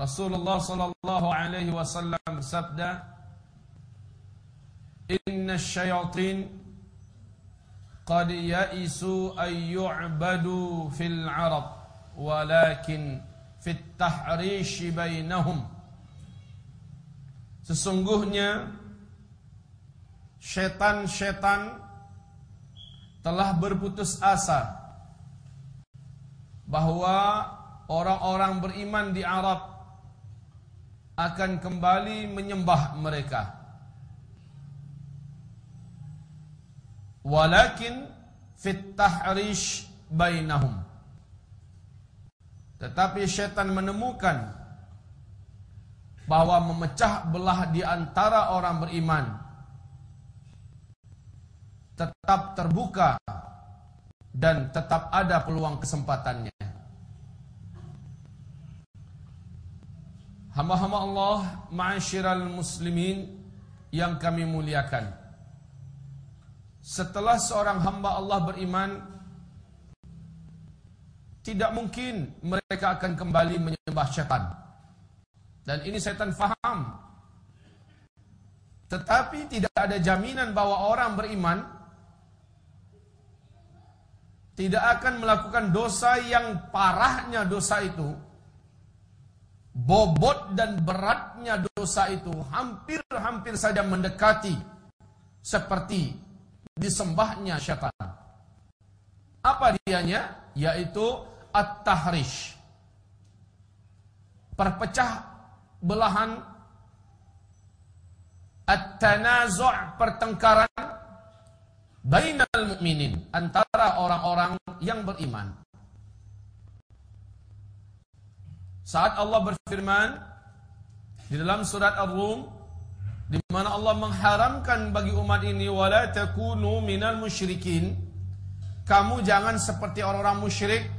Rasulullah sallallahu alaihi wasallam bersabda, "Inna syayatin qad ya'isu ay yu'badu fil 'arab, walakin fit tahrish bainahum." Sesungguhnya setan-setan telah berputus asa bahwa orang-orang beriman di Arab akan kembali menyembah mereka. Walakin fit tahrish bainahum. Tetapi syaitan menemukan bahwa memecah belah di antara orang beriman tetap terbuka dan tetap ada peluang kesempatannya. Hamba-hamba Allah, ma'asyiral muslimin yang kami muliakan. Setelah seorang hamba Allah beriman, tidak mungkin mereka akan kembali menyembah syaitan. Dan ini setan faham. Tetapi tidak ada jaminan bahwa orang beriman tidak akan melakukan dosa yang parahnya dosa itu bobot dan beratnya dosa itu hampir-hampir saja mendekati seperti disembahnya syaitan. Apa dianya? Yaitu at-tahrish. Perpecah belahan at-tanazu' pertengkaran bainal mu'minin antara orang-orang yang beriman. Saat Allah berfirman di dalam surat Ar-Rum di mana Allah mengharamkan bagi umat ini wala takunu minal musyrikin. Kamu jangan seperti orang-orang musyrik.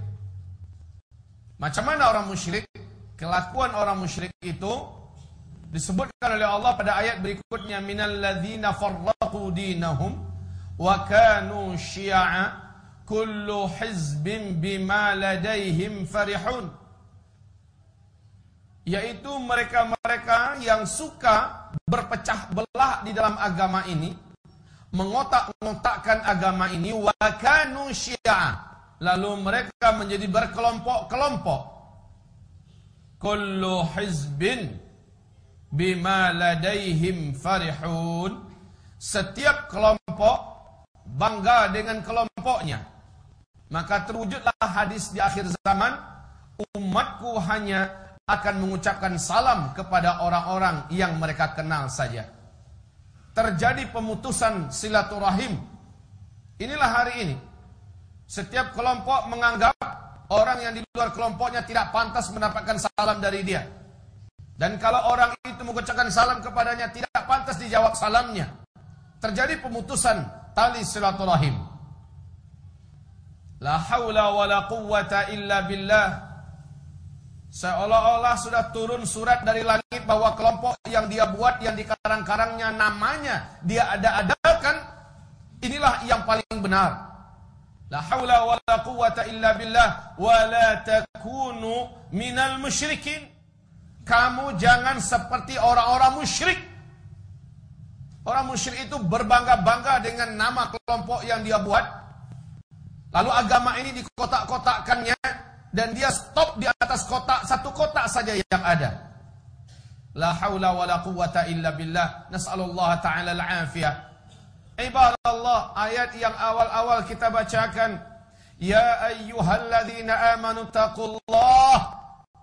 Macam mana orang musyrik? Kelakuan orang musyrik itu disebutkan oleh Allah pada ayat berikutnya minal ladzina farraqu dinahum wa kanu syi'a kullu hizbin bima ladaihim farihun yaitu mereka-mereka yang suka berpecah belah di dalam agama ini, mengotak-ngotakkan agama ini wakanu syiah. Lalu mereka menjadi berkelompok-kelompok. Kullu hizbin bima ladaihim farihun. Setiap kelompok bangga dengan kelompoknya. Maka terwujudlah hadis di akhir zaman, umatku hanya akan mengucapkan salam kepada orang-orang yang mereka kenal saja. Terjadi pemutusan silaturahim. Inilah hari ini. Setiap kelompok menganggap orang yang di luar kelompoknya tidak pantas mendapatkan salam dari dia. Dan kalau orang itu mengucapkan salam kepadanya tidak pantas dijawab salamnya. Terjadi pemutusan tali silaturahim. La haula wa la quwwata illa billah. Seolah-olah sudah turun surat dari langit bahwa kelompok yang dia buat, yang dikarang-karangnya namanya, dia ada-adakan, inilah yang paling benar. La haula wa quwata illa billah wa la takunu minal musyrikin. Kamu jangan seperti orang-orang musyrik. Orang musyrik itu berbangga-bangga dengan nama kelompok yang dia buat. Lalu agama ini dikotak-kotakkannya dan dia stop di atas kotak satu kotak saja yang ada. La haula wa la quwata illa billah. Nas'alullah ta'ala al-afiyah. Ibadallah, ayat yang awal-awal kita bacakan. Ya ayyuhalladzina amanu taqullah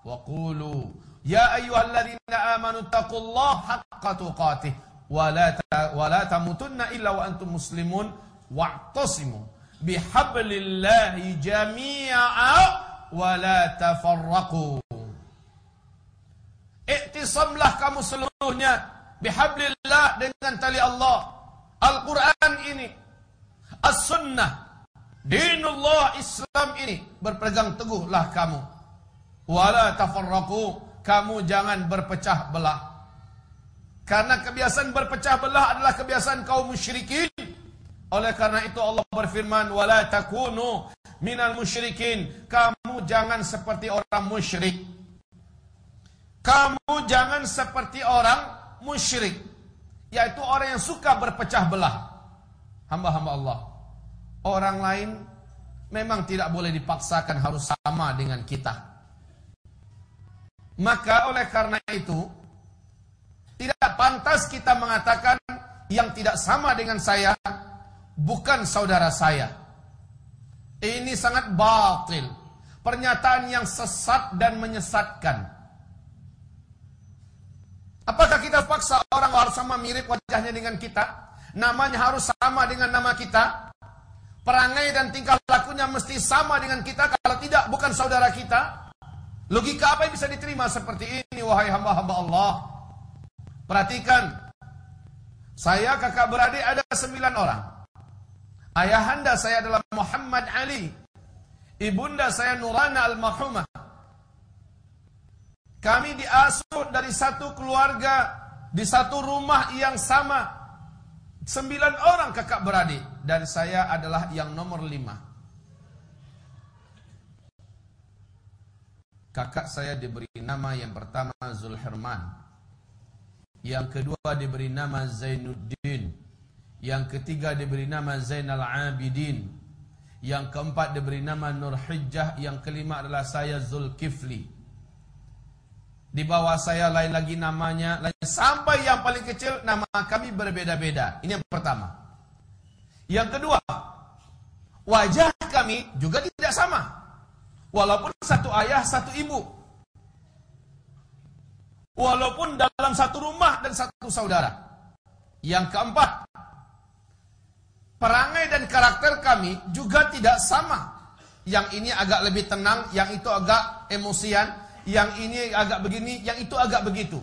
wa qulu Ya ayyuhalladzina amanu taqullah haqqa tuqatih wa la wa la tamutunna illa wa antum muslimun wa'tasimu bihablillahi jami'a wala tafarraqu. Iktisamlah kamu seluruhnya bihablillah dengan tali Allah. Al-Quran ini, As-Sunnah, Dinullah Islam ini berpegang teguhlah kamu. Wala tafarraqu, kamu jangan berpecah belah. Karena kebiasaan berpecah belah adalah kebiasaan kaum musyrikin. Oleh karena itu Allah berfirman, "Wala takunu minal musyrikin." Kamu jangan seperti orang musyrik. Kamu jangan seperti orang musyrik, yaitu orang yang suka berpecah belah. Hamba-hamba Allah. Orang lain memang tidak boleh dipaksakan harus sama dengan kita. Maka oleh karena itu, tidak pantas kita mengatakan yang tidak sama dengan saya bukan saudara saya. Ini sangat batil. Pernyataan yang sesat dan menyesatkan. Apakah kita paksa orang harus sama mirip wajahnya dengan kita? Namanya harus sama dengan nama kita? Perangai dan tingkah lakunya mesti sama dengan kita, kalau tidak bukan saudara kita? Logika apa yang bisa diterima seperti ini, wahai hamba-hamba Allah? Perhatikan, saya kakak beradik ada sembilan orang. Ayahanda saya adalah Muhammad Ali. Ibunda saya Nurana Al-Mahumah. Kami diasuh dari satu keluarga di satu rumah yang sama. Sembilan orang kakak beradik dan saya adalah yang nomor lima. Kakak saya diberi nama yang pertama Zulherman. Yang kedua diberi nama Zainuddin. Yang ketiga diberi nama Zainal Abidin. Yang keempat diberi nama Nur Hijjah. Yang kelima adalah saya Zulkifli. Di bawah saya lain lagi namanya, lain sampai yang paling kecil nama kami berbeda-beda. Ini yang pertama. Yang kedua, wajah kami juga tidak sama. Walaupun satu ayah, satu ibu. Walaupun dalam satu rumah dan satu saudara. Yang keempat, perangai dan karakter kami juga tidak sama. Yang ini agak lebih tenang, yang itu agak emosian, yang ini agak begini, yang itu agak begitu.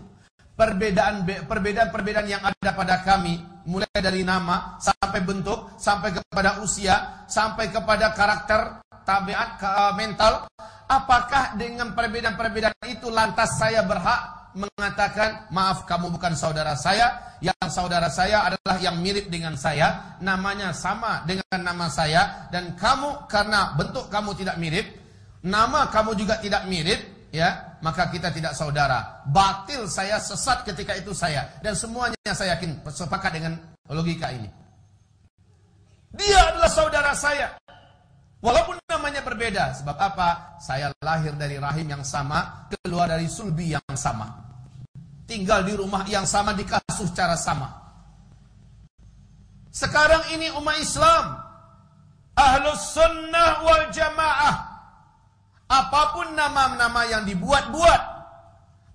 Perbedaan perbedaan perbedaan yang ada pada kami mulai dari nama sampai bentuk sampai kepada usia sampai kepada karakter tabiat eh, mental apakah dengan perbedaan-perbedaan itu lantas saya berhak mengatakan maaf kamu bukan saudara saya. Yang saudara saya adalah yang mirip dengan saya. Namanya sama dengan nama saya. Dan kamu karena bentuk kamu tidak mirip nama kamu juga tidak mirip ya maka kita tidak saudara. Batil saya sesat ketika itu saya. Dan semuanya saya yakin sepakat dengan logika ini. Dia adalah saudara saya. Walaupun namanya berbeda sebab apa? Saya lahir dari rahim yang sama keluar dari sulbi yang sama tinggal di rumah yang sama dikasuh secara sama sekarang ini umat Islam ahlus sunnah wal jamaah Apa pun nama-nama yang dibuat-buat,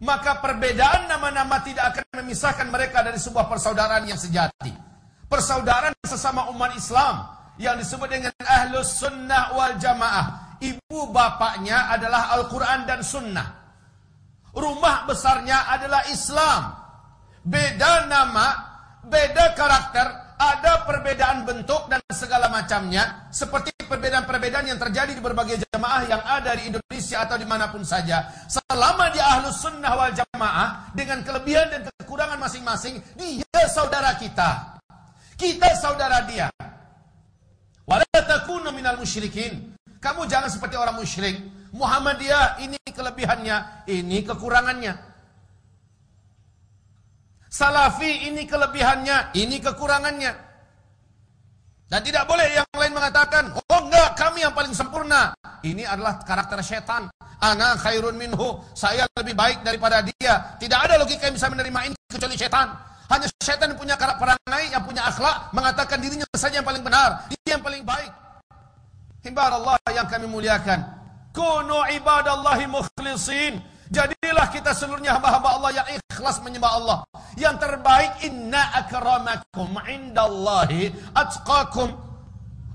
maka perbedaan nama-nama tidak akan memisahkan mereka dari sebuah persaudaraan yang sejati. Persaudaraan sesama umat Islam yang disebut dengan Ahlus Sunnah wal Jamaah. Ibu bapaknya adalah Al-Quran dan Sunnah. Rumah besarnya adalah Islam. Beda nama, beda karakter, ada perbedaan bentuk dan segala macamnya seperti perbedaan-perbedaan yang terjadi di berbagai jamaah yang ada di Indonesia atau di mana pun saja. Selama dia ahlus sunnah wal jamaah dengan kelebihan dan kekurangan masing-masing dia saudara kita. Kita saudara dia. Wala takunu minal musyrikin. Kamu jangan seperti orang musyrik Muhammadiyah ini kelebihannya ini kekurangannya Salafi ini kelebihannya, ini kekurangannya. Dan tidak boleh yang lain mengatakan, oh enggak, kami yang paling sempurna. Ini adalah karakter setan. Ana khairun minhu, saya lebih baik daripada dia. Tidak ada logika yang bisa menerima ini kecuali setan. Hanya setan punya karakter perangai, yang punya akhlak, mengatakan dirinya saja yang paling benar, dia yang paling baik. Himbar Allah yang kami muliakan. Kunu ibadallahi mukhlisin. Jadilah kita seluruhnya hamba-hamba Allah yang ikhlas menyembah Allah. Yang terbaik inna akramakum indallahi atqakum.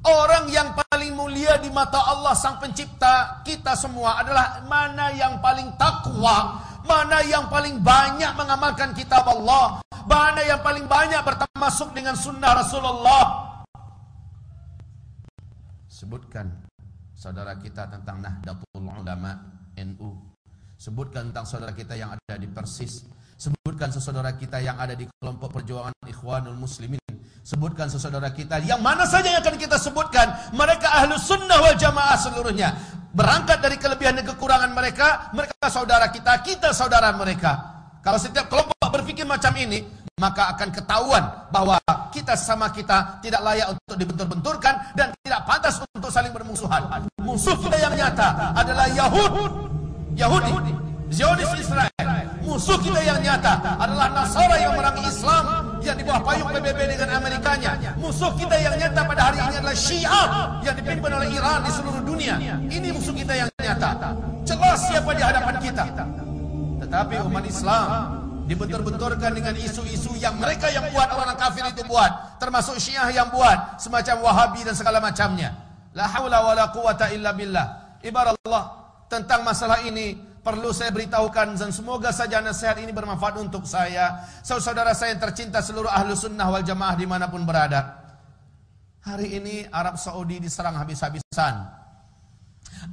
Orang yang paling mulia di mata Allah sang pencipta kita semua adalah mana yang paling takwa, mana yang paling banyak mengamalkan kitab Allah, mana yang paling banyak bertermasuk dengan sunnah Rasulullah. Sebutkan saudara kita tentang Nahdlatul Ulama NU Sebutkan tentang saudara kita yang ada di Persis. Sebutkan sesaudara kita yang ada di kelompok perjuangan Ikhwanul Muslimin. Sebutkan sesaudara kita yang mana saja yang akan kita sebutkan. Mereka ahlu sunnah wal jamaah seluruhnya. Berangkat dari kelebihan dan kekurangan mereka, mereka saudara kita, kita saudara mereka. Kalau setiap kelompok berpikir macam ini, maka akan ketahuan bahwa kita sama kita tidak layak untuk dibentur-benturkan dan tidak pantas untuk saling bermusuhan. Musuh kita yang nyata adalah Yahud, Yahudi, Zionis Israel. Musuh kita yang nyata adalah Nasara yang merangi Islam yang di bawah payung PBB dengan Amerikanya. Musuh kita yang nyata pada hari ini adalah Syiah yang dipimpin oleh Iran di seluruh dunia. Ini musuh kita yang nyata. Jelas siapa di hadapan kita. Tetapi umat Islam dibentur-benturkan dengan isu-isu yang mereka yang buat orang kafir itu buat, termasuk Syiah yang buat, semacam Wahabi dan segala macamnya. La haula wala quwata illa billah. Ibarat Allah tentang masalah ini perlu saya beritahukan dan semoga saja nasihat ini bermanfaat untuk saya, saudara saya yang tercinta seluruh ahlu sunnah wal jamaah di mana pun berada. Hari ini Arab Saudi diserang habis-habisan.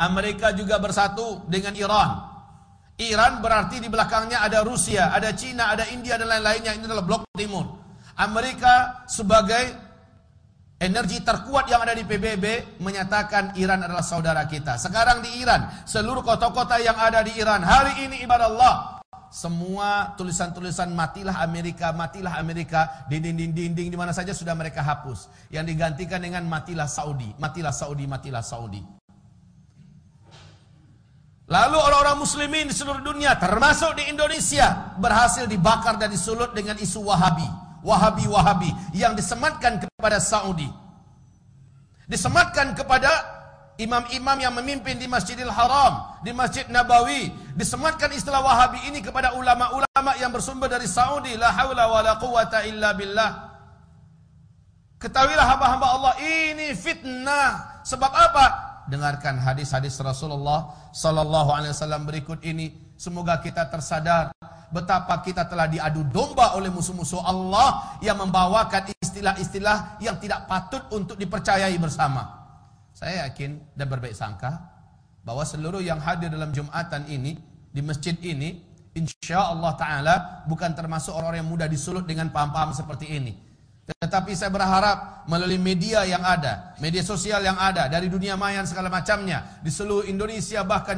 Amerika juga bersatu dengan Iran. Iran berarti di belakangnya ada Rusia, ada Cina, ada India dan lain-lainnya. Ini adalah blok timur. Amerika sebagai energi terkuat yang ada di PBB menyatakan Iran adalah saudara kita. Sekarang di Iran, seluruh kota-kota yang ada di Iran hari ini ibadah Allah semua tulisan-tulisan matilah Amerika, matilah Amerika di dinding-dinding di mana saja sudah mereka hapus. Yang digantikan dengan matilah Saudi, matilah Saudi, matilah Saudi. Lalu orang-orang muslimin di seluruh dunia termasuk di Indonesia berhasil dibakar dan disulut dengan isu Wahabi. Wahabi-Wahabi yang disematkan kepada Saudi. Disematkan kepada imam-imam yang memimpin di Masjidil Haram, di Masjid Nabawi. Disematkan istilah Wahabi ini kepada ulama-ulama yang bersumber dari Saudi. La haula wa la quwata illa billah. Ketahuilah hamba-hamba Allah ini fitnah. Sebab apa? Dengarkan hadis-hadis Rasulullah sallallahu alaihi wasallam berikut ini. Semoga kita tersadar betapa kita telah diadu domba oleh musuh-musuh Allah yang membawakan istilah-istilah yang tidak patut untuk dipercayai bersama. Saya yakin dan berbaik sangka bahwa seluruh yang hadir dalam Jumatan ini di masjid ini insya Allah Taala bukan termasuk orang-orang yang mudah disulut dengan paham-paham seperti ini. Tetapi saya berharap melalui media yang ada, media sosial yang ada dari dunia maya segala macamnya di seluruh Indonesia bahkan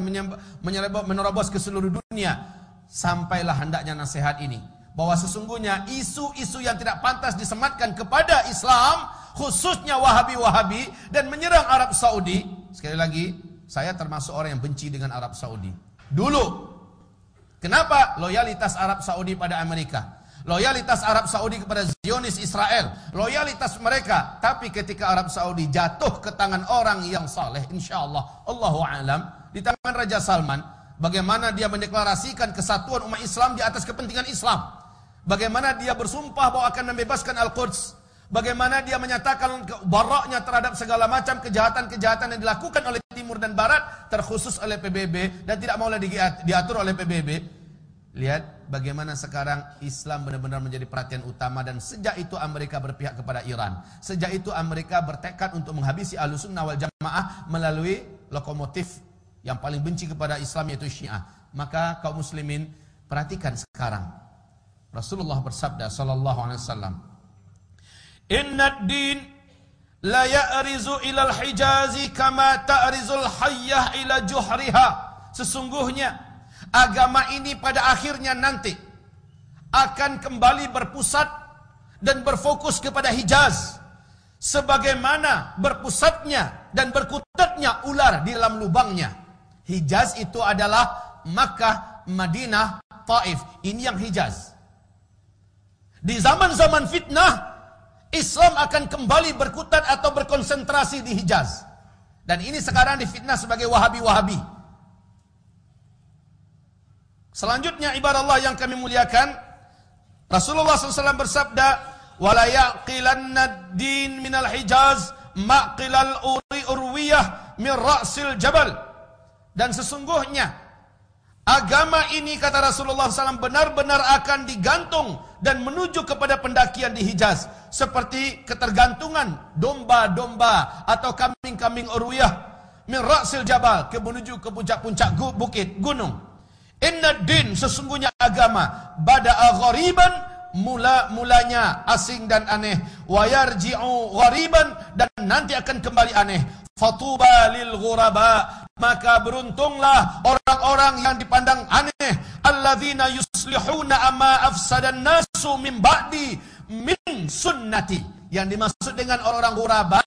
menerobos ke seluruh dunia sampailah hendaknya nasihat ini. Bahwa sesungguhnya isu-isu yang tidak pantas disematkan kepada Islam khususnya Wahabi-Wahabi dan menyerang Arab Saudi sekali lagi saya termasuk orang yang benci dengan Arab Saudi. Dulu kenapa loyalitas Arab Saudi pada Amerika Loyalitas Arab Saudi kepada Zionis Israel. Loyalitas mereka. Tapi ketika Arab Saudi jatuh ke tangan orang yang saleh. Insya Allah. Allahu alam. Di tangan Raja Salman. Bagaimana dia mendeklarasikan kesatuan umat Islam di atas kepentingan Islam. Bagaimana dia bersumpah bahwa akan membebaskan Al-Quds. Bagaimana dia menyatakan baraknya terhadap segala macam kejahatan-kejahatan yang dilakukan oleh Timur dan Barat. Terkhusus oleh PBB. Dan tidak mau diatur oleh PBB. Lihat bagaimana sekarang Islam benar-benar menjadi perhatian utama dan sejak itu Amerika berpihak kepada Iran. Sejak itu Amerika bertekad untuk menghabisi Ahlussunnah wal Jamaah melalui lokomotif yang paling benci kepada Islam yaitu Syiah. Maka kaum muslimin perhatikan sekarang. Rasulullah bersabda sallallahu alaihi wasallam, "Inna din la ya'rizu ila al-hijazi kama ta'rizul hayyah ila juhriha." Sesungguhnya agama ini pada akhirnya nanti akan kembali berpusat dan berfokus kepada Hijaz sebagaimana berpusatnya dan berkutatnya ular di dalam lubangnya. Hijaz itu adalah Makkah, Madinah, Taif. Ini yang Hijaz. Di zaman-zaman fitnah, Islam akan kembali berkutat atau berkonsentrasi di Hijaz. Dan ini sekarang difitnah sebagai Wahabi-Wahabi. Selanjutnya ibarat Allah yang kami muliakan, Rasulullah SAW bersabda, "Wala yaqilanna din minal hijaz maqilal uri urwiyah min jabal." Dan sesungguhnya agama ini kata Rasulullah SAW benar-benar akan digantung dan menuju kepada pendakian di Hijaz seperti ketergantungan domba-domba atau kambing-kambing urwiyah min ra'sil jabal ke menuju ke puncak-puncak bukit gunung. Inna din sesungguhnya agama. Bada'a ghariban mula mulanya asing dan aneh. Wa yarji'u ghariban dan nanti akan kembali aneh. Fatuba lil ghuraba maka beruntunglah orang-orang yang dipandang aneh. Alladzina yuslihuna amma afsadan nasu min ba'di min sunnati. Yang dimaksud dengan orang-orang ghuraba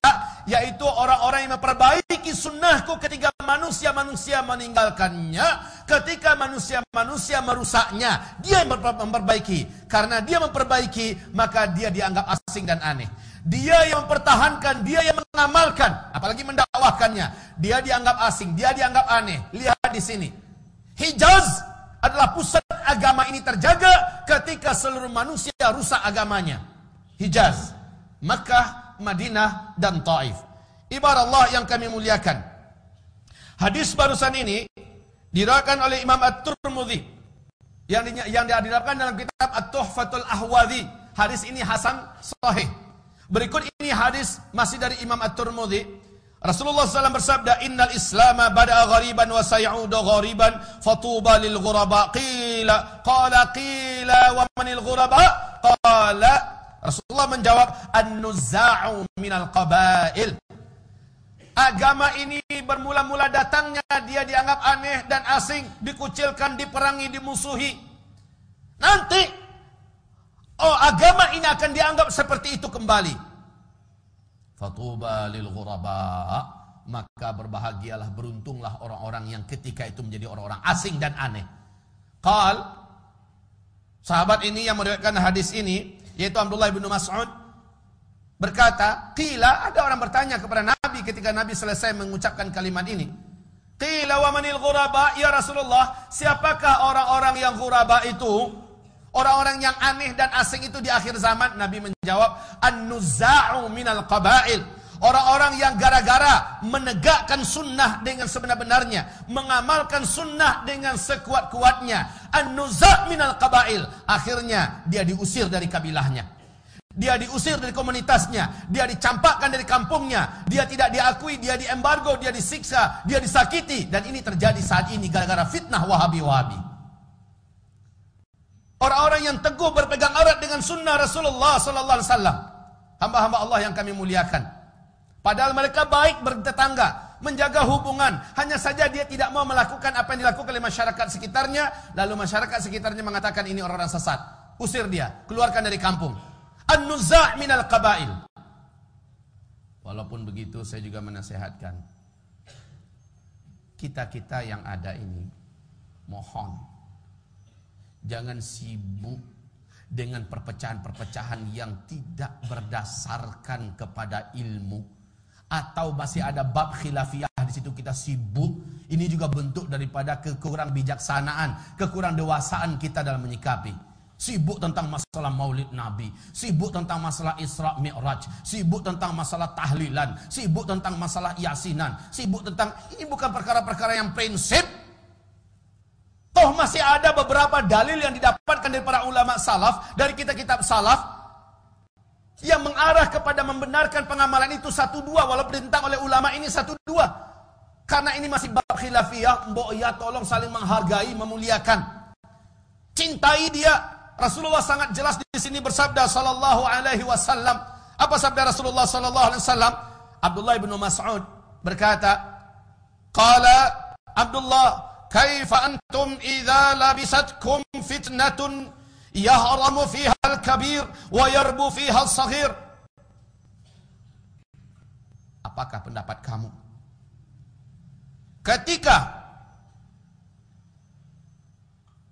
yaitu orang-orang yang memperbaiki sunnahku ketika manusia-manusia meninggalkannya ketika manusia-manusia merusaknya dia memperbaiki karena dia memperbaiki maka dia dianggap asing dan aneh dia yang mempertahankan, dia yang mengamalkan, apalagi mendakwahkannya. Dia dianggap asing, dia dianggap aneh. Lihat di sini. Hijaz adalah pusat agama ini terjaga ketika seluruh manusia rusak agamanya. Hijaz, Makkah, Madinah, dan Taif. Ibarat Allah yang kami muliakan. Hadis barusan ini dirakan oleh Imam At-Turmudhi yang di, yang diadilkan dalam kitab At-Tuhfatul Ahwadhi. Hadis ini hasan sahih. Berikut ini hadis masih dari Imam At-Tirmidzi. Rasulullah SAW bersabda, Innal Islama bada'a ghariban wa sayaudu ghariban fatuba lil ghuraba. Qila, qala qila wa manil ghuraba? Qala, Rasulullah menjawab, An-nuzza'u minal qabail. Agama ini bermula-mula datangnya dia dianggap aneh dan asing, dikucilkan, diperangi, dimusuhi. Nanti Oh agama ini akan dianggap seperti itu kembali. Fatuba lil ghuraba. Maka berbahagialah, beruntunglah orang-orang yang ketika itu menjadi orang-orang asing dan aneh. Qal, sahabat ini yang meriwayatkan hadis ini, yaitu Abdullah bin Mas'ud, berkata, Qila, ada orang bertanya kepada Nabi ketika Nabi selesai mengucapkan kalimat ini. Qila wa manil ghuraba, ya Rasulullah, siapakah orang-orang yang ghuraba itu? Orang-orang yang aneh dan asing itu di akhir zaman Nabi menjawab an-nuzza'u minal qabail. Orang-orang yang gara-gara menegakkan sunnah dengan sebenar-benarnya. Mengamalkan sunnah dengan sekuat-kuatnya. An-nuzza' minal qabail. Akhirnya dia diusir dari kabilahnya. Dia diusir dari komunitasnya. Dia dicampakkan dari kampungnya. Dia tidak diakui, dia diembargo, dia disiksa, dia disakiti. Dan ini terjadi saat ini gara-gara fitnah wahabi-wahabi. Orang-orang yang teguh berpegang erat dengan sunnah Rasulullah sallallahu alaihi wasallam. Hamba-hamba Allah yang kami muliakan. Padahal mereka baik bertetangga, menjaga hubungan. Hanya saja dia tidak mau melakukan apa yang dilakukan oleh masyarakat sekitarnya, lalu masyarakat sekitarnya mengatakan ini orang-orang sesat. Usir dia, keluarkan dari kampung. An-nuza' minal qabail. Walaupun begitu saya juga menasehatkan kita-kita yang ada ini mohon Jangan sibuk dengan perpecahan-perpecahan yang tidak berdasarkan kepada ilmu atau masih ada bab khilafiyah di situ kita sibuk. Ini juga bentuk daripada kekurang bijaksanaan, kekurang dewasaan kita dalam menyikapi. Sibuk tentang masalah maulid Nabi, sibuk tentang masalah Isra Mi'raj, sibuk tentang masalah tahlilan, sibuk tentang masalah yasinan, sibuk tentang ini bukan perkara-perkara yang prinsip, Toh masih ada beberapa dalil yang didapatkan dari para ulama salaf, dari kitab-kitab salaf, yang mengarah kepada membenarkan pengamalan itu satu dua walaupun ditentang oleh ulama ini satu dua. Karena ini masih bab khilafiyah mbok ya tolong saling menghargai memuliakan. Cintai dia. Rasulullah sangat jelas di sini bersabda sallallahu alaihi wasallam. Apa sabda Rasulullah sallallahu alaihi wasallam? Abdullah bin Mas'ud berkata qala Abdullah kaifa antum idza labisatkum fitnatun يهرم فيها الكبير ويربو فيها الصغير Apakah pendapat kamu? Ketika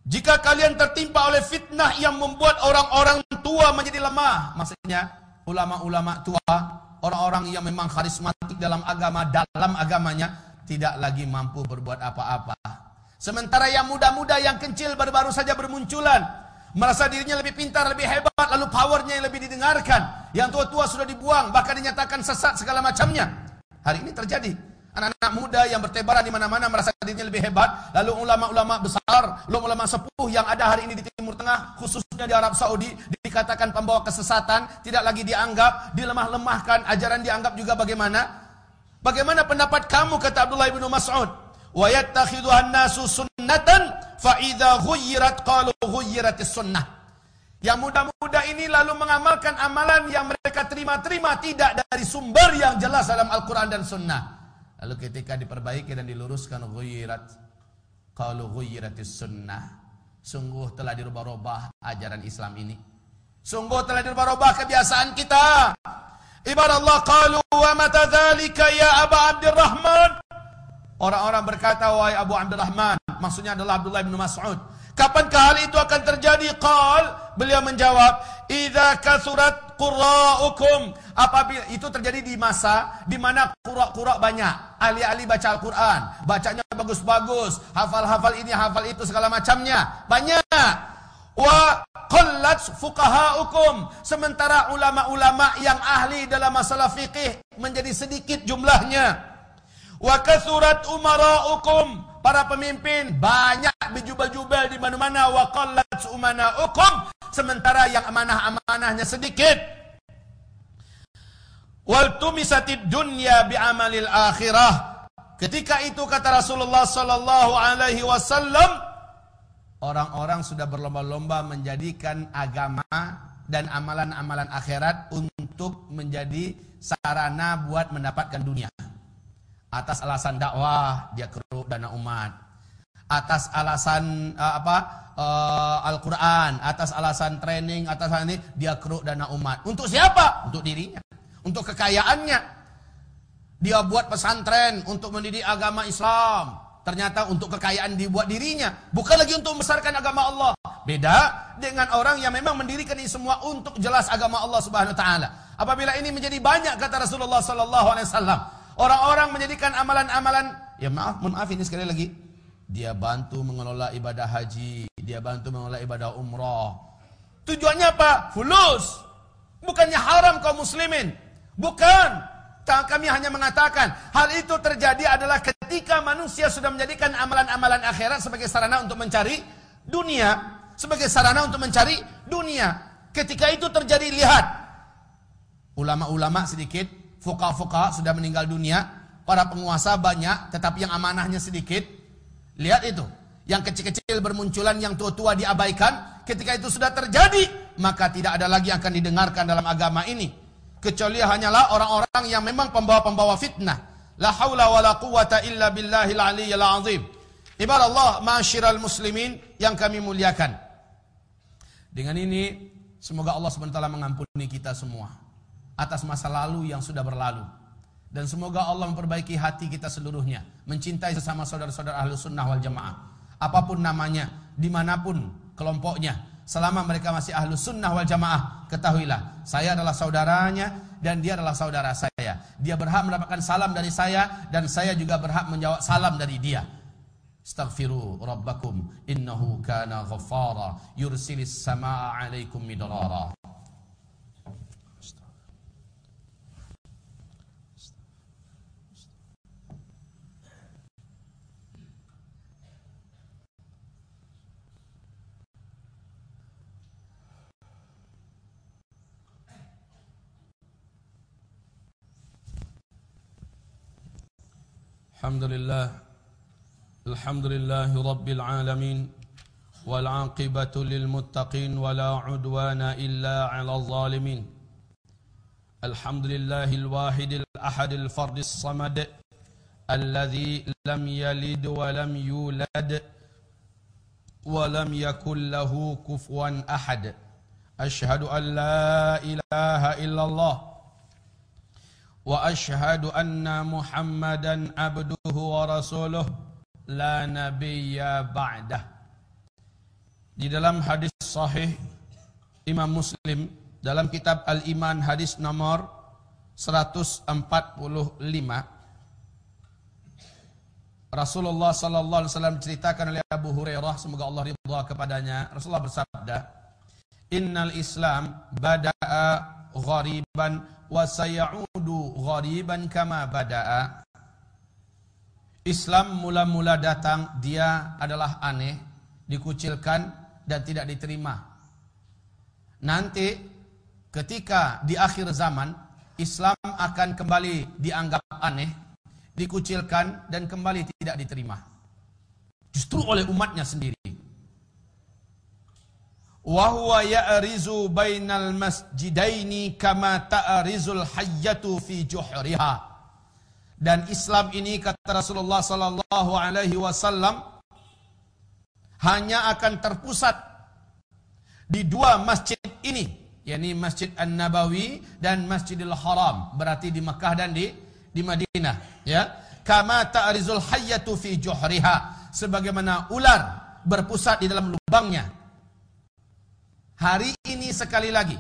jika kalian tertimpa oleh fitnah yang membuat orang-orang tua menjadi lemah, maksudnya ulama-ulama tua, orang-orang yang memang karismatik dalam agama, dalam agamanya tidak lagi mampu berbuat apa-apa. Sementara yang muda-muda yang kecil baru-baru saja bermunculan. Merasa dirinya lebih pintar, lebih hebat, lalu powernya yang lebih didengarkan. Yang tua-tua sudah dibuang, bahkan dinyatakan sesat segala macamnya. Hari ini terjadi. Anak-anak muda yang bertebaran di mana-mana merasa dirinya lebih hebat. Lalu ulama-ulama besar, ulama-ulama sepuh yang ada hari ini di Timur Tengah, khususnya di Arab Saudi, dikatakan pembawa kesesatan, tidak lagi dianggap, dilemah-lemahkan, ajaran dianggap juga bagaimana? Bagaimana pendapat kamu, kata Abdullah bin Mas'ud? Wa ghuyyirat ghuyyiratis. Yang muda-muda ini lalu mengamalkan amalan yang mereka terima-terima tidak dari sumber yang jelas dalam Al-Quran dan Sunnah. Lalu ketika diperbaiki dan diluruskan ghuyirat qalu ghuyiratis sunnah. Sungguh telah dirubah-rubah ajaran Islam ini. Sungguh telah dirubah-rubah kebiasaan kita. Ibarat Allah qalu wa mata dzalika ya Aba Abdurrahman. Orang-orang berkata wahai Abu Abdurrahman, maksudnya adalah Abdullah bin Mas'ud. Kapankah hal itu akan terjadi? Qal, beliau menjawab, "Idza kasurat qurra'ukum." Apabila itu terjadi di masa di mana qura-qura banyak, ahli-ahli baca Al-Qur'an, bacanya bagus-bagus, hafal-hafal ini, hafal itu segala macamnya, banyak. Wa qallat fuqaha'ukum. Sementara ulama-ulama yang ahli dalam masalah fikih menjadi sedikit jumlahnya. Wa kathurat umara'ukum. Para pemimpin banyak berjubel-jubel di mana-mana wa qallat umana'ukum. Sementara yang amanah-amanahnya sedikit. Wal tumisatid dunya bi'amalil akhirah. Ketika itu kata Rasulullah sallallahu alaihi wasallam orang-orang sudah berlomba-lomba menjadikan agama dan amalan-amalan akhirat untuk menjadi sarana buat mendapatkan dunia. Atas alasan dakwah dia keruk dana umat. Atas alasan uh, apa? Uh, Al-Qur'an, atas alasan training, atas ini dia keruk dana umat. Untuk siapa? Untuk dirinya. Untuk kekayaannya. Dia buat pesantren untuk mendidik agama Islam. Ternyata untuk kekayaan dibuat dirinya, bukan lagi untuk membesarkan agama Allah. Beda dengan orang yang memang mendirikan ini semua untuk jelas agama Allah Subhanahu wa taala. Apabila ini menjadi banyak kata Rasulullah sallallahu alaihi wasallam, Orang-orang menjadikan amalan-amalan, ya maaf, mohon maaf ini sekali lagi. Dia bantu mengelola ibadah haji, dia bantu mengelola ibadah umrah. Tujuannya apa? Fulus. Bukannya haram kaum muslimin. Bukan. Kami hanya mengatakan hal itu terjadi adalah ketika manusia sudah menjadikan amalan-amalan akhirat sebagai sarana untuk mencari dunia, sebagai sarana untuk mencari dunia. Ketika itu terjadi lihat ulama-ulama sedikit fuka-fuka sudah meninggal dunia, para penguasa banyak, tetapi yang amanahnya sedikit. Lihat itu, yang kecil-kecil bermunculan, yang tua-tua diabaikan. Ketika itu sudah terjadi, maka tidak ada lagi yang akan didengarkan dalam agama ini. Kecuali hanyalah orang-orang yang memang pembawa-pembawa fitnah. La haula wa la quwata illa billahil aliyyil azim. Ibarat Allah, masyiral muslimin yang kami muliakan. Dengan ini, semoga Allah SWT mengampuni kita semua atas masa lalu yang sudah berlalu. Dan semoga Allah memperbaiki hati kita seluruhnya. Mencintai sesama saudara-saudara ahlu sunnah wal jamaah. Apa pun namanya, di mana pun kelompoknya. Selama mereka masih ahlu sunnah wal jamaah. Ketahuilah, saya adalah saudaranya dan dia adalah saudara saya. Dia berhak mendapatkan salam dari saya dan saya juga berhak menjawab salam dari dia. Astaghfiru rabbakum innahu kana ghaffara yursilis samaa alaikum midrara. الحمد لله الحمد لله رب العالمين والعاقبة للمتقين ولا عدوان إلا على الظالمين. الحمد لله الواحد الأحد الفرد الصمد الذي لم يلد ولم يولد ولم يكن له كفوا أحد. أشهد أن لا إله إلا الله واشهد ان محمدا عبده ورسوله لا نبي بعده di dalam hadis sahih Imam Muslim dalam kitab Al-Iman hadis nomor 145 Rasulullah sallallahu alaihi wasallam ceritakan oleh Abu Hurairah semoga Allah ridha kepadanya Rasulullah bersabda Innal Islam bada'a ghariban wa sayaudu ghariban kama bada'a. Islam mula-mula datang dia adalah aneh dikucilkan dan tidak diterima. Nanti ketika di akhir zaman Islam akan kembali dianggap aneh dikucilkan dan kembali tidak diterima. Justru oleh umatnya sendiri wa ya'rizu bainal masjidaini kama ta'rizul hayyatu fi juhriha Dan Islam ini kata Rasulullah sallallahu alaihi wasallam hanya akan terpusat di dua masjid ini, yakni Masjid An-Nabawi dan Masjidil Haram, berarti di Mekah dan di di Madinah, ya. Kama ta'rizul hayyatu fi juhriha, sebagaimana ular berpusat di dalam lubangnya. Hari ini sekali lagi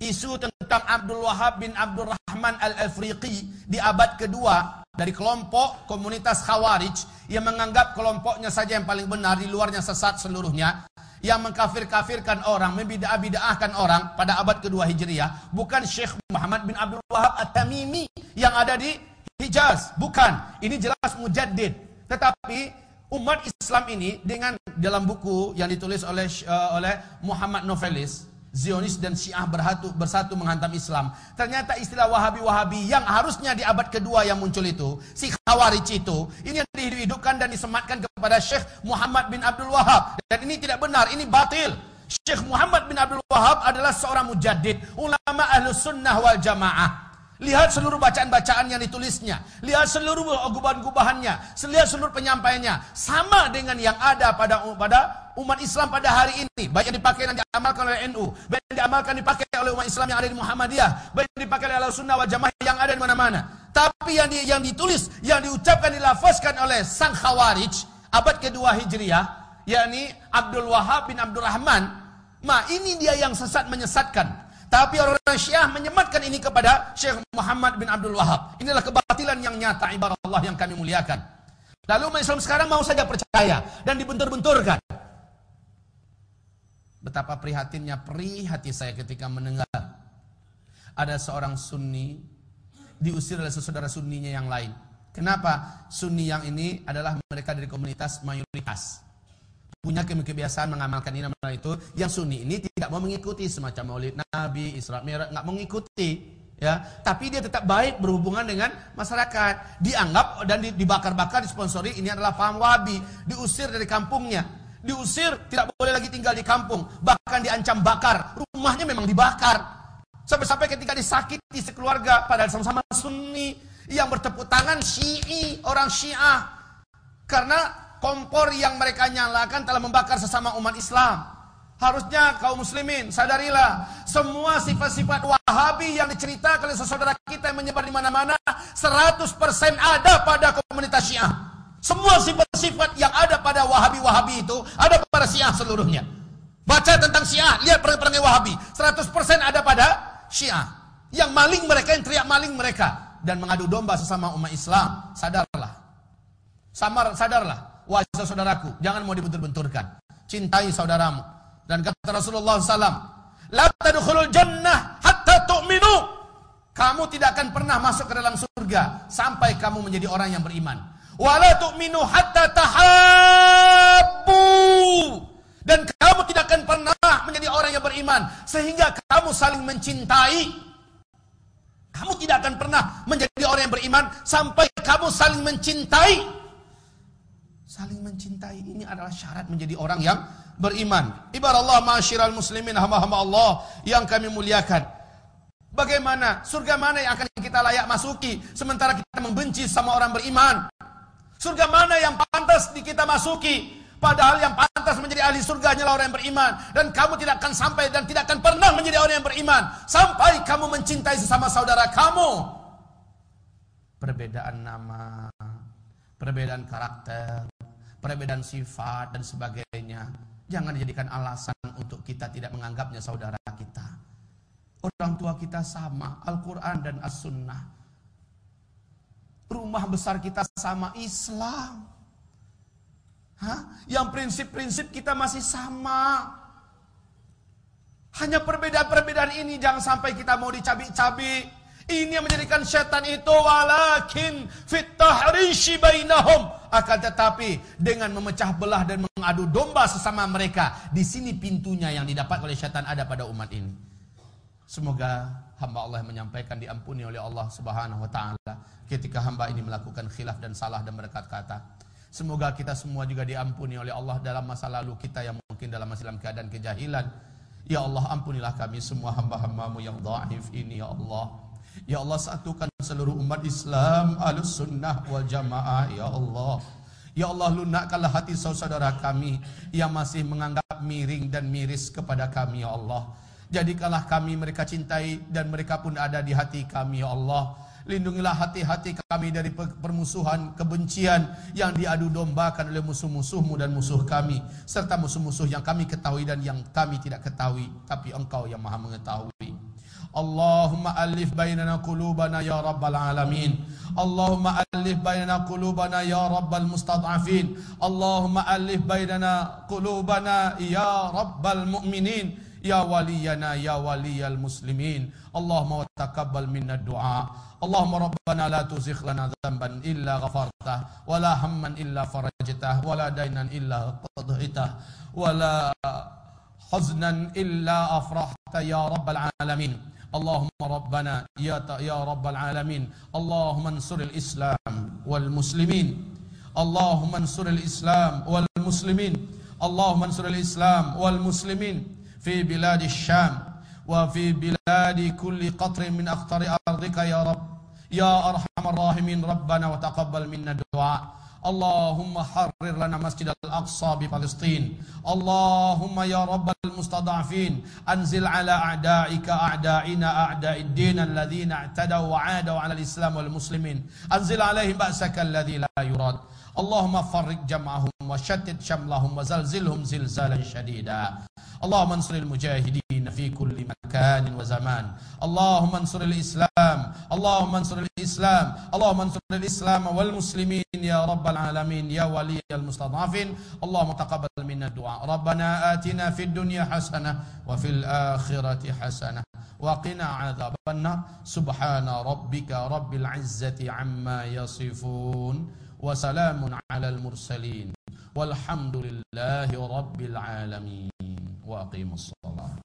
isu tentang Abdul Wahab bin Abdul Rahman Al-Afriqi di abad kedua dari kelompok komunitas Khawarij yang menganggap kelompoknya saja yang paling benar, di luarnya sesat seluruhnya yang mengkafir-kafirkan orang, membidah-bidahkan orang pada abad kedua Hijriah, bukan Syekh Muhammad bin Abdul Wahab At-Tamimi yang ada di Hijaz, bukan. Ini jelas mujaddid. Tetapi umat Islam ini dengan dalam buku yang ditulis oleh uh, oleh Muhammad Novelis Zionis dan Syiah bersatu, bersatu menghantam Islam. Ternyata istilah Wahabi-Wahabi yang harusnya di abad kedua yang muncul itu, si Khawarij itu, ini yang dihidupkan dan disematkan kepada Syekh Muhammad bin Abdul Wahab. Dan ini tidak benar, ini batil. Syekh Muhammad bin Abdul Wahab adalah seorang mujaddid, ulama ahlus sunnah wal jamaah. Lihat seluruh bacaan-bacaan yang ditulisnya. Lihat seluruh gubahan-gubahannya. Lihat seluruh penyampaiannya. Sama dengan yang ada pada pada umat Islam pada hari ini. Baik yang dipakai dan diamalkan oleh NU. Baik yang diamalkan dipakai oleh umat Islam yang ada di Muhammadiyah. Baik yang dipakai oleh sunnah wal jamaah yang ada di mana-mana. Tapi yang di, yang ditulis, yang diucapkan, dilafazkan oleh sang khawarij. Abad kedua Hijriah. yakni Abdul Wahab bin Abdul Rahman. Ma ini dia yang sesat menyesatkan. Tapi orang-orang Syiah menyematkan ini kepada Syekh Muhammad bin Abdul Wahab. Inilah kebatilan yang nyata ibarat Allah yang kami muliakan. Lalu umat Islam sekarang mau saja percaya dan dibentur-benturkan. Betapa prihatinnya perih hati saya ketika mendengar ada seorang sunni diusir oleh saudara sunninya yang lain. Kenapa? Sunni yang ini adalah mereka dari komunitas mayoritas punya kebiasaan mengamalkan ini nama itu yang sunni ini tidak mau mengikuti semacam maulid nabi Isra Mi'raj nggak mengikuti ya. Tapi dia tetap baik berhubungan dengan masyarakat. Dianggap dan dibakar-bakar disponsori ini adalah paham wabi diusir dari kampungnya. Diusir tidak boleh lagi tinggal di kampung. Bahkan diancam bakar. Rumahnya memang dibakar. Sampai-sampai ketika disakiti sekeluarga padahal sama-sama sunni. Yang bertepuk tangan syi'i orang syiah. Karena kompor yang mereka nyalakan telah membakar sesama umat Islam. Harusnya kaum muslimin sadarilah semua sifat-sifat wahabi yang diceritakan oleh saudara kita yang menyebar di mana-mana 100% ada pada komunitas Syiah. Semua sifat-sifat yang ada pada wahabi-wahabi itu ada pada Syiah seluruhnya. Baca tentang Syiah, lihat perang-perang Wahabi, 100% ada pada Syiah. Yang maling mereka, yang teriak maling mereka dan mengadu domba sesama umat Islam. Sadarlah. Samar, sadarlah wahai saudaraku, jangan mau dibentur-benturkan. Cintai saudaramu. Dan kata Rasulullah SAW, La jannah hatta tu'minu. Kamu tidak akan pernah masuk ke dalam surga sampai kamu menjadi orang yang beriman. Wala tu'minu hatta. Dan kamu tidak akan pernah menjadi orang yang beriman sehingga kamu saling mencintai. Kamu tidak akan pernah menjadi orang yang beriman sampai kamu saling mencintai. Saling mencintai ini adalah syarat menjadi orang yang beriman. Ibarat Allah masyiral muslimin hamba-hamba Allah yang kami muliakan. Bagaimana surga mana yang akan kita layak masuki sementara kita membenci sama orang beriman? Surga mana yang pantas di kita masuki? Padahal yang pantas menjadi ahli surga hanyalah orang yang beriman dan kamu tidak akan sampai dan tidak akan pernah menjadi orang yang beriman sampai kamu mencintai sesama saudara kamu. Perbedaan nama, perbedaan karakter, perbedaan sifat dan sebagainya. Jangan dijadikan alasan untuk kita tidak menganggapnya saudara kita. Orang tua kita sama, Al-Quran dan As-Sunnah. Rumah besar kita sama Islam. Hah? Yang prinsip-prinsip kita masih sama. Hanya perbedaan-perbedaan ini jangan sampai kita mau dicabik-cabik. Ini yang menjadikan setan itu walakin fit tahrishi bainahum akan tetapi dengan memecah belah dan mengadu domba sesama mereka di sini pintunya yang didapat oleh setan ada pada umat ini. Semoga hamba Allah menyampaikan diampuni oleh Allah Subhanahu wa taala ketika hamba ini melakukan khilaf dan salah dan berkata-kata. Semoga kita semua juga diampuni oleh Allah dalam masa lalu kita yang mungkin dalam masih dalam keadaan kejahilan. Ya Allah ampunilah kami semua hamba-hambamu yang dhaif ini ya Allah. Ya Allah satukan seluruh umat Islam Ahlus sunnah wal jamaah Ya Allah Ya Allah lunakkanlah hati saudara kami Yang masih menganggap miring dan miris kepada kami Ya Allah Jadikanlah kami mereka cintai Dan mereka pun ada di hati kami Ya Allah Lindungilah hati-hati kami dari permusuhan, kebencian yang diadu dombakan oleh musuh-musuhmu dan musuh kami. Serta musuh-musuh yang kami ketahui dan yang kami tidak ketahui. Tapi engkau yang maha mengetahui. اللهم ألف بيننا قلوبنا يا رب العالمين. اللهم ألف بيننا قلوبنا يا رب المستضعفين. اللهم ألف بيننا قلوبنا يا رب المؤمنين. يا ولينا يا ولي المسلمين. اللهم وتقبل منا الدعاء. اللهم ربنا لا تزغ لنا ذنبا إلا غفرته ولا هما إلا فرجته ولا دينا إلا قضيته ولا حزنا إلا أفرحته يا رب العالمين. اللهم ربنا يا يا رب العالمين اللهم انصر الإسلام والمسلمين. اللهم انصر الإسلام والمسلمين. اللهم انصر الإسلام والمسلمين. في بلاد الشام وفي بلاد كل قطر من أخطر أرضك يا رب. يا أرحم الراحمين. ربنا وتقبل منا الدعاء. اللهم حرر لنا مسجد الأقصى بفلسطين اللهم يا رب المستضعفين أنزل على أعدائك أعدائنا أعداء الدين الذين اعتدوا وعادوا على الإسلام والمسلمين أنزل عليهم بأسك الذي لا يراد اللهم فرق جمعهم وشتت شملهم وزلزلهم زلزالا شديدا اللهم انصر المجاهدين في كل مكان وزمان. اللهم انصر الإسلام. اللهم انصر الإسلام. اللهم انصر الإسلام والمسلمين يا رب العالمين يا ولي المستضعفين. اللهم تقبل منا الدعاء. ربنا آتنا في الدنيا حسنة وفي الآخرة حسنة وقنا عذاب النار. سبحان ربك رب العزة عما يصفون وسلام على المرسلين. والحمد لله رب العالمين. واqiimu الصلاة